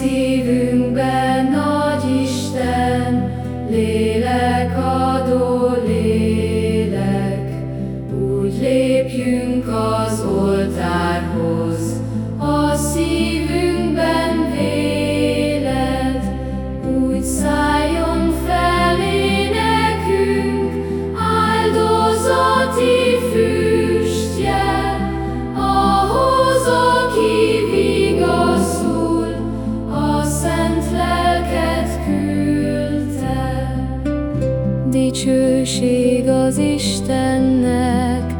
szívünkben nagy Isten, lélek adó lélek, úgy lépjünk az oltárhoz, a szív. Dicsőség az Istennek,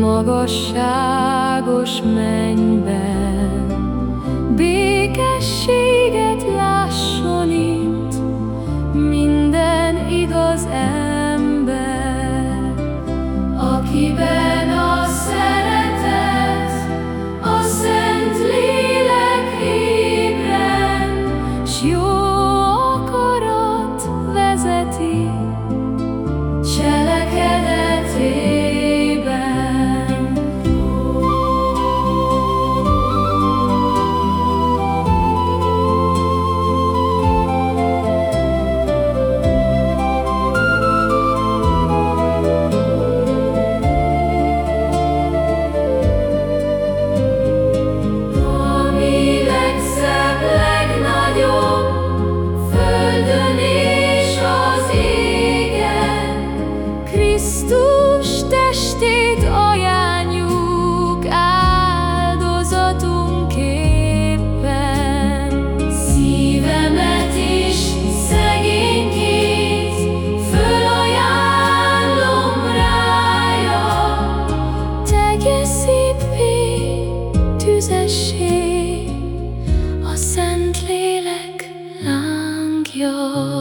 magasságos mennyben, békességet lát. 有。